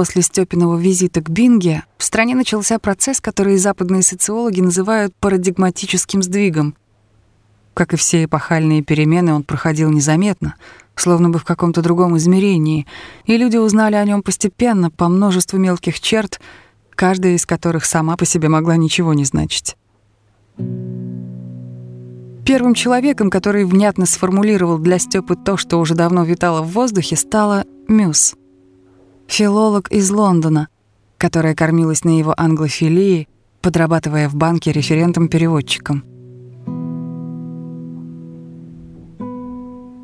после Стёпиного визита к Бинге в стране начался процесс, который западные социологи называют парадигматическим сдвигом. Как и все эпохальные перемены, он проходил незаметно, словно бы в каком-то другом измерении, и люди узнали о нем постепенно по множеству мелких черт, каждая из которых сама по себе могла ничего не значить. Первым человеком, который внятно сформулировал для Стёпы то, что уже давно витало в воздухе, стала Мюс. Филолог из Лондона, которая кормилась на его англофилии, подрабатывая в банке референтом-переводчиком.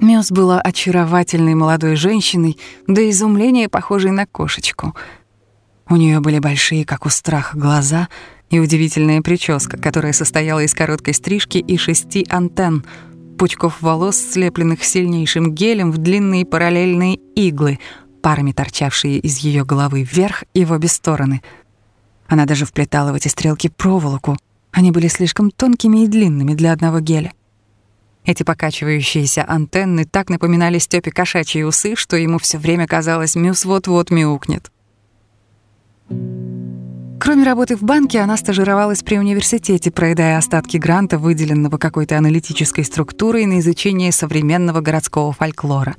Мюс была очаровательной молодой женщиной, до изумления похожей на кошечку. У нее были большие, как у страха, глаза — и удивительная прическа, которая состояла из короткой стрижки и шести антенн, пучков волос, слепленных сильнейшим гелем в длинные параллельные иглы, парами торчавшие из ее головы вверх и в обе стороны. Она даже вплетала в эти стрелки проволоку. Они были слишком тонкими и длинными для одного геля. Эти покачивающиеся антенны так напоминали Стёпе кошачьи усы, что ему все время казалось, Мюс вот-вот мяукнет. Кроме работы в банке, она стажировалась при университете, проедая остатки гранта, выделенного какой-то аналитической структурой на изучение современного городского фольклора.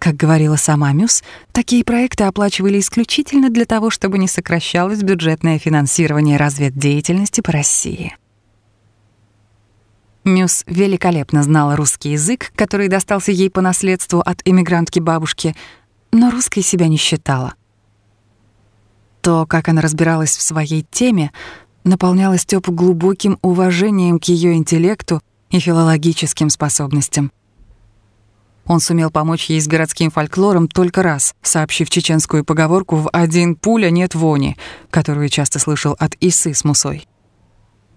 Как говорила сама Мюс, такие проекты оплачивали исключительно для того, чтобы не сокращалось бюджетное финансирование разведдеятельности по России. Мюс великолепно знала русский язык, который достался ей по наследству от эмигрантки бабушки, но русской себя не считала. То, как она разбиралась в своей теме, наполняло Стёпу глубоким уважением к ее интеллекту и филологическим способностям. Он сумел помочь ей с городским фольклором только раз, сообщив чеченскую поговорку «в один пуля нет вони», которую часто слышал от Исы с Мусой.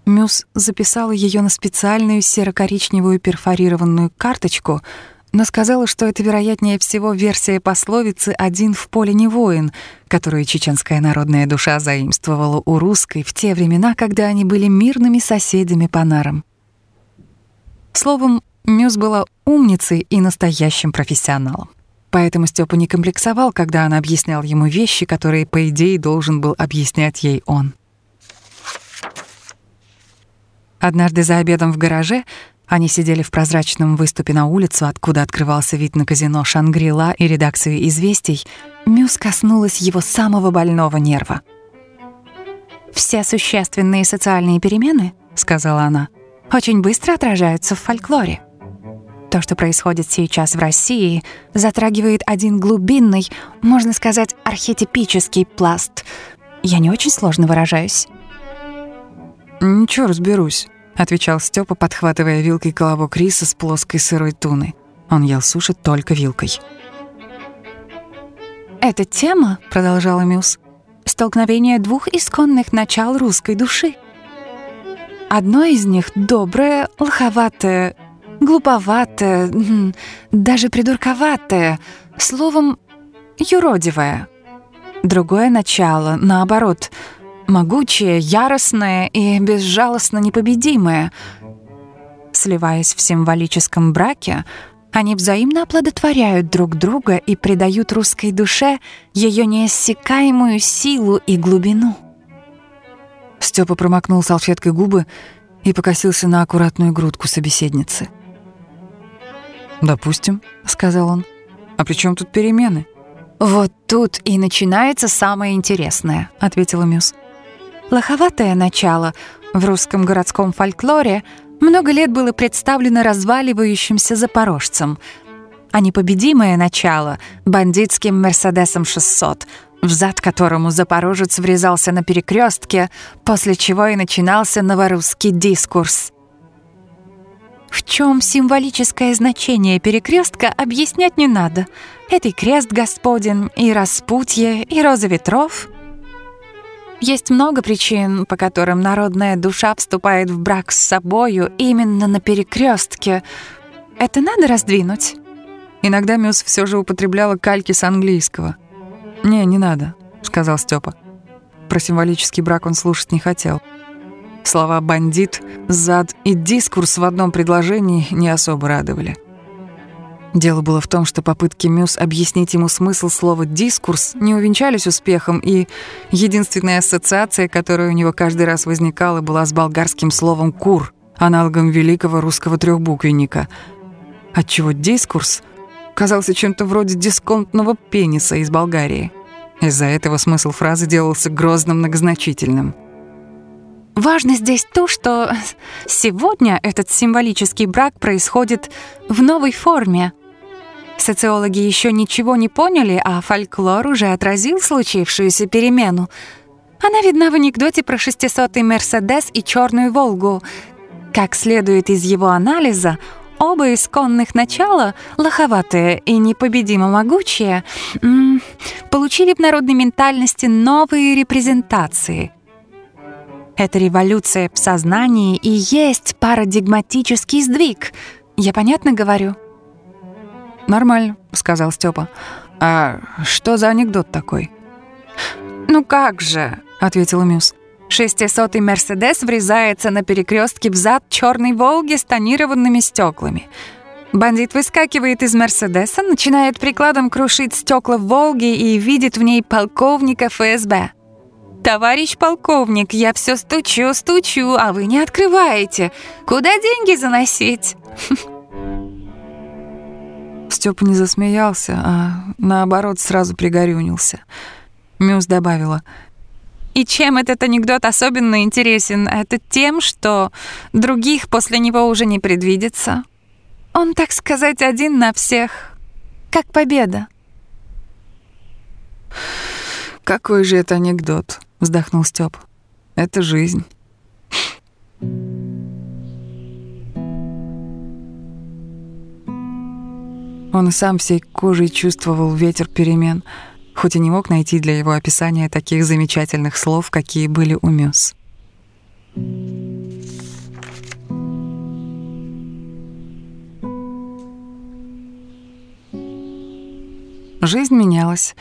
Мюс записала ее на специальную серо-коричневую перфорированную карточку — но сказала, что это, вероятнее всего, версия пословицы «один в поле не воин», которую чеченская народная душа заимствовала у русской в те времена, когда они были мирными соседями по нарам. Словом, Мюс была умницей и настоящим профессионалом. Поэтому Степа не комплексовал, когда она объяснял ему вещи, которые, по идее, должен был объяснять ей он. Однажды за обедом в гараже они сидели в прозрачном выступе на улицу, откуда открывался вид на казино «Шангрила» и редакцию «Известий». Мюс коснулась его самого больного нерва. «Все существенные социальные перемены, — сказала она, — очень быстро отражаются в фольклоре. То, что происходит сейчас в России, затрагивает один глубинный, можно сказать, архетипический пласт. Я не очень сложно выражаюсь». «Ничего, разберусь», — отвечал Степа, подхватывая вилкой колобок риса с плоской сырой туны. Он ел суши только вилкой. «Эта тема, — продолжала Мюс, — столкновение двух исконных начал русской души. Одно из них доброе, лоховатое, глуповатое, даже придурковатое, словом, юродивое. Другое начало, наоборот — могучее, яростное и безжалостно непобедимое. Сливаясь в символическом браке, они взаимно оплодотворяют друг друга и придают русской душе ее неиссякаемую силу и глубину. Степа промокнул салфеткой губы и покосился на аккуратную грудку собеседницы. «Допустим», — сказал он. «А при чем тут перемены?» «Вот тут и начинается самое интересное», — ответила Мюс. Лоховатое начало в русском городском фольклоре много лет было представлено разваливающимся запорожцем, а непобедимое начало — бандитским «Мерседесом 600», взад которому запорожец врезался на перекрестке, после чего и начинался новорусский дискурс. В чем символическое значение перекрестка объяснять не надо. Это и крест Господин, и распутье, и роза ветров — есть много причин, по которым народная душа вступает в брак с собою именно на перекрестке. Это надо раздвинуть? Иногда Мюс все же употребляла кальки с английского. «Не, не надо», — сказал Степа. Про символический брак он слушать не хотел. Слова «бандит», «зад» и «дискурс» в одном предложении не особо радовали. Дело было в том, что попытки Мюс объяснить ему смысл слова «дискурс» не увенчались успехом, и единственная ассоциация, которая у него каждый раз возникала, была с болгарским словом «кур», аналогом великого русского трехбуквенника, отчего «дискурс» казался чем-то вроде дисконтного пениса из Болгарии. Из-за этого смысл фразы делался грозно многозначительным. Важно здесь то, что сегодня этот символический брак происходит в новой форме — Социологи еще ничего не поняли, а фольклор уже отразил случившуюся перемену. Она видна в анекдоте про 600-й Мерседес и черную Волгу. Как следует из его анализа, оба исконных начала, лоховатые и непобедимо могучие, получили в народной ментальности новые репрезентации. Эта революция в сознании и есть парадигматический сдвиг. Я понятно говорю? «Нормально», — сказал Степа. «А что за анекдот такой?» «Ну как же», — ответила Мюс. «Шестисотый Мерседес врезается на перекрестке в зад черной Волги с тонированными стеклами. Бандит выскакивает из Мерседеса, начинает прикладом крушить стекла в Волге и видит в ней полковника ФСБ. «Товарищ полковник, я все стучу, стучу, а вы не открываете. Куда деньги заносить?» Степа не засмеялся, а наоборот сразу пригорюнился. Мюс добавила. И чем этот анекдот особенно интересен? Это тем, что других после него уже не предвидится. Он, так сказать, один на всех. Как победа. «Какой же это анекдот?» — вздохнул Степ. «Это жизнь». Он и сам всей кожей чувствовал ветер перемен, хоть и не мог найти для его описания таких замечательных слов, какие были у Мюс. Жизнь менялась.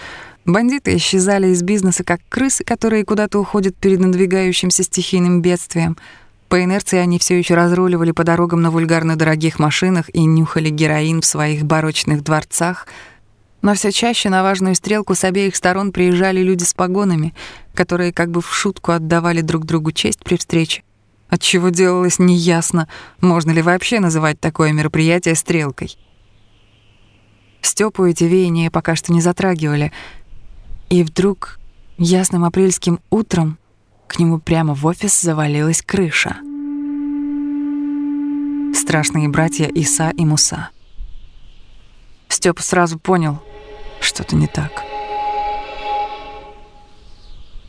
Бандиты исчезали из бизнеса, как крысы, которые куда-то уходят перед надвигающимся стихийным бедствием — по инерции они все еще разруливали по дорогам на вульгарно дорогих машинах и нюхали героин в своих барочных дворцах. Но все чаще на важную стрелку с обеих сторон приезжали люди с погонами, которые как бы в шутку отдавали друг другу честь при встрече. Отчего делалось неясно, можно ли вообще называть такое мероприятие стрелкой. Стёпу эти веяния пока что не затрагивали. И вдруг ясным апрельским утром к нему прямо в офис завалилась крыша. Страшные братья Иса и Муса. Степа сразу понял, что-то не так.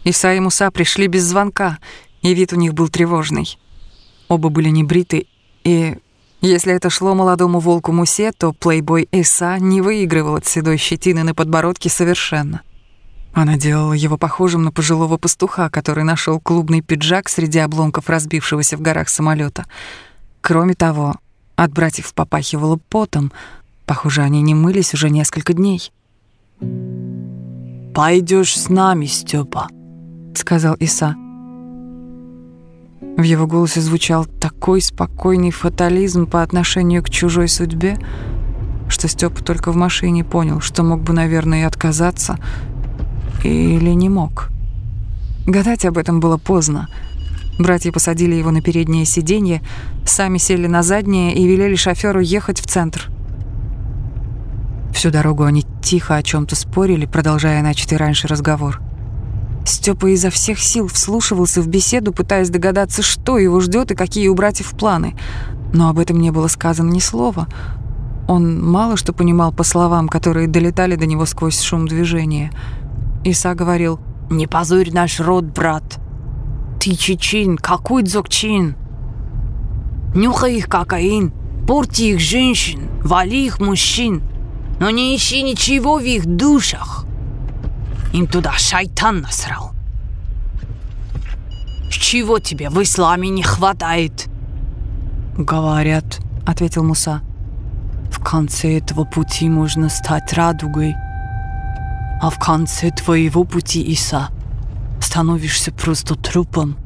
Иса и Муса пришли без звонка, и вид у них был тревожный. Оба были небриты, и если это шло молодому волку Мусе, то плейбой Иса не выигрывал от седой щетины на подбородке совершенно — она делала его похожим на пожилого пастуха, который нашел клубный пиджак среди обломков разбившегося в горах самолета. Кроме того, от братьев попахивало потом. Похоже, они не мылись уже несколько дней. Пойдешь с нами, Степа, сказал Иса. В его голосе звучал такой спокойный фатализм по отношению к чужой судьбе, что Степа только в машине понял, что мог бы, наверное, и отказаться, или не мог? Гадать об этом было поздно. Братья посадили его на переднее сиденье, сами сели на заднее и велели шофёру ехать в центр. Всю дорогу они тихо о чем то спорили, продолжая начатый раньше разговор. Степа изо всех сил вслушивался в беседу, пытаясь догадаться, что его ждет и какие у братьев планы. Но об этом не было сказано ни слова. Он мало что понимал по словам, которые долетали до него сквозь шум движения — Иса говорил, «Не позорь наш род, брат. Ты чечин, какой дзокчин? Нюхай их кокаин, порти их женщин, вали их мужчин, но не ищи ничего в их душах. Им туда шайтан насрал. Чего тебе в исламе не хватает?» «Говорят», — ответил Муса, — «в конце этого пути можно стать радугой» а в конце твоего пути, Иса, становишься просто трупом.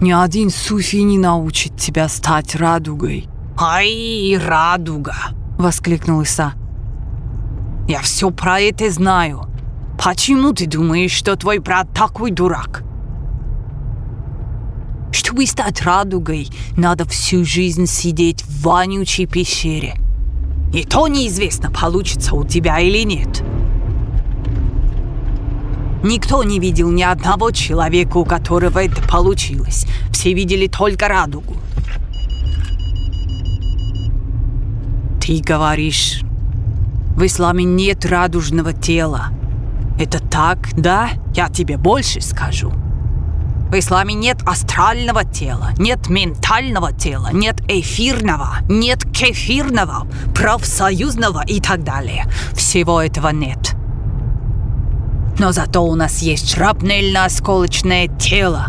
Ни один суфи не научит тебя стать радугой. Ай, радуга! — воскликнул Иса. «Я все про это знаю. Почему ты думаешь, что твой брат такой дурак?» Чтобы стать радугой, надо всю жизнь сидеть в вонючей пещере. И то неизвестно, получится у тебя или нет. Никто не видел ни одного человека, у которого это получилось. Все видели только радугу. Ты говоришь, в исламе нет радужного тела. Это так, да? Я тебе больше скажу. В исламе нет астрального тела, нет ментального тела, нет эфирного, нет кефирного, профсоюзного и так далее. Всего этого нет. Но зато у нас есть шрапнельно-осколочное тело,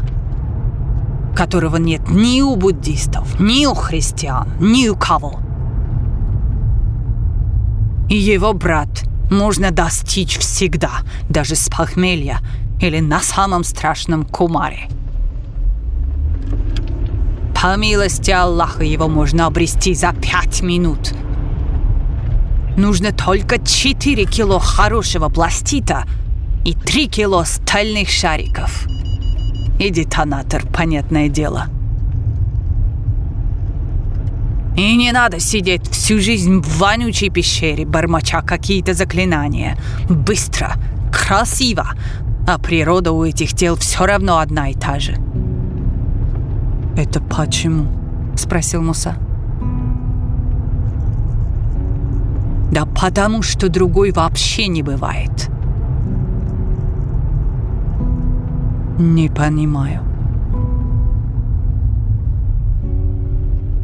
которого нет ни у буддистов, ни у христиан, ни у кого. И его брат можно достичь всегда, даже с похмелья или на самом страшном кумаре. По милости Аллаха его можно обрести за пять минут. Нужно только 4 кило хорошего пластита – и три кило стальных шариков. И детонатор, понятное дело. И не надо сидеть всю жизнь в вонючей пещере, бормоча какие-то заклинания. Быстро, красиво, а природа у этих тел все равно одна и та же. «Это почему?» — спросил Муса. Да потому что другой вообще не бывает. Не понимаю.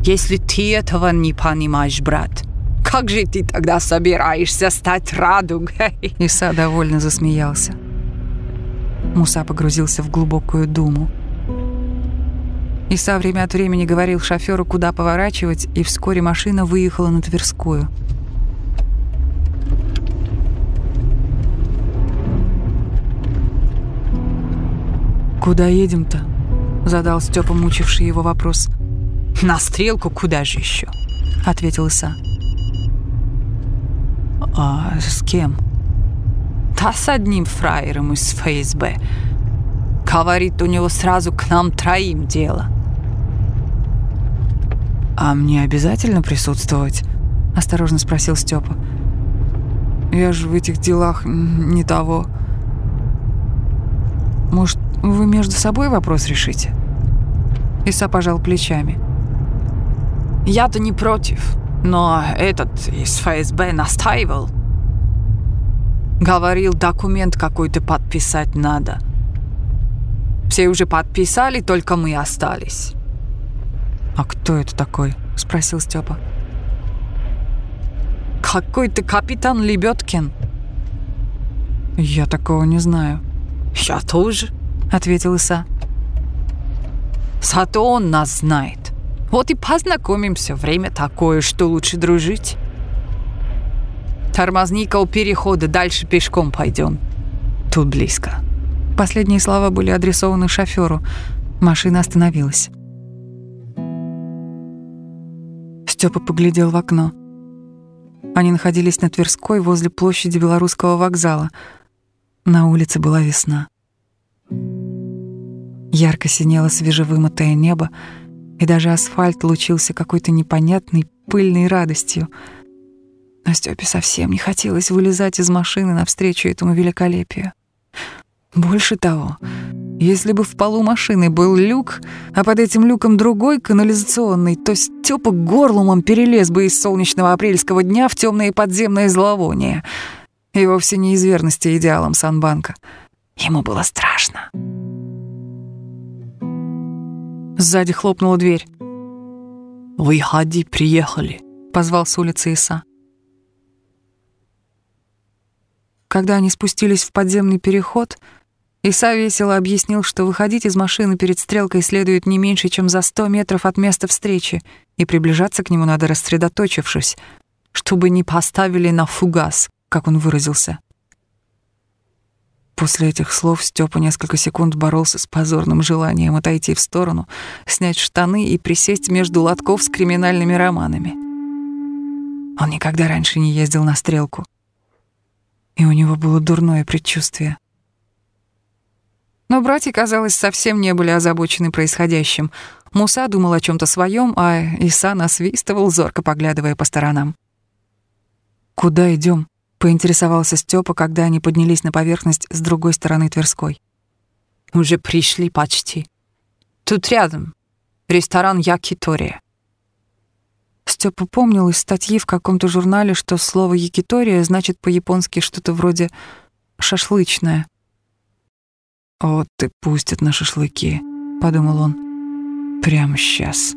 Если ты этого не понимаешь, брат, как же ты тогда собираешься стать радугой? Иса довольно засмеялся. Муса погрузился в глубокую думу. Иса время от времени говорил шоферу, куда поворачивать, и вскоре машина выехала на Тверскую – «Куда едем-то?» — задал Степа, мучивший его вопрос. «На стрелку куда же еще?» — ответил Иса. «А с кем?» «Да с одним фраером из ФСБ. Говорит, у него сразу к нам троим дело». «А мне обязательно присутствовать?» — осторожно спросил Степа. «Я же в этих делах не того. Может, вы между собой вопрос решите?» Иса пожал плечами. «Я-то не против, но этот из ФСБ настаивал. Говорил, документ какой-то подписать надо. Все уже подписали, только мы остались». «А кто это такой?» — спросил Степа. «Какой-то капитан Лебедкин». «Я такого не знаю». «Я тоже», — ответил Иса. «Зато он нас знает. Вот и познакомимся. Время такое, что лучше дружить. Тормозни-ка у перехода, дальше пешком пойдем. Тут близко». Последние слова были адресованы шоферу. Машина остановилась. Степа поглядел в окно. Они находились на Тверской возле площади Белорусского вокзала. На улице была весна. Ярко синело свежевымытое небо, и даже асфальт лучился какой-то непонятной пыльной радостью. Но Стёпе совсем не хотелось вылезать из машины навстречу этому великолепию. Больше того, если бы в полу машины был люк, а под этим люком другой, канализационный, то Стёпа горлумом перелез бы из солнечного апрельского дня в темное подземное зловоние. И вовсе не из верности идеалам Санбанка. Ему было страшно. Сзади хлопнула дверь. «Выходи, приехали», — позвал с улицы Иса. Когда они спустились в подземный переход, Иса весело объяснил, что выходить из машины перед стрелкой следует не меньше, чем за сто метров от места встречи, и приближаться к нему надо рассредоточившись, чтобы не поставили на фугас, как он выразился. После этих слов Степа несколько секунд боролся с позорным желанием отойти в сторону, снять штаны и присесть между лотков с криминальными романами. Он никогда раньше не ездил на стрелку. И у него было дурное предчувствие. Но братья, казалось, совсем не были озабочены происходящим. Муса думал о чем то своем, а Иса насвистывал, зорко поглядывая по сторонам. «Куда идем? Поинтересовался Степа, когда они поднялись на поверхность с другой стороны Тверской. «Уже пришли почти. Тут рядом. Ресторан Якитория». Степа помнил из статьи в каком-то журнале, что слово «якитория» значит по-японски что-то вроде «шашлычное». «Вот и пустят на шашлыки», — подумал он, — «прямо сейчас».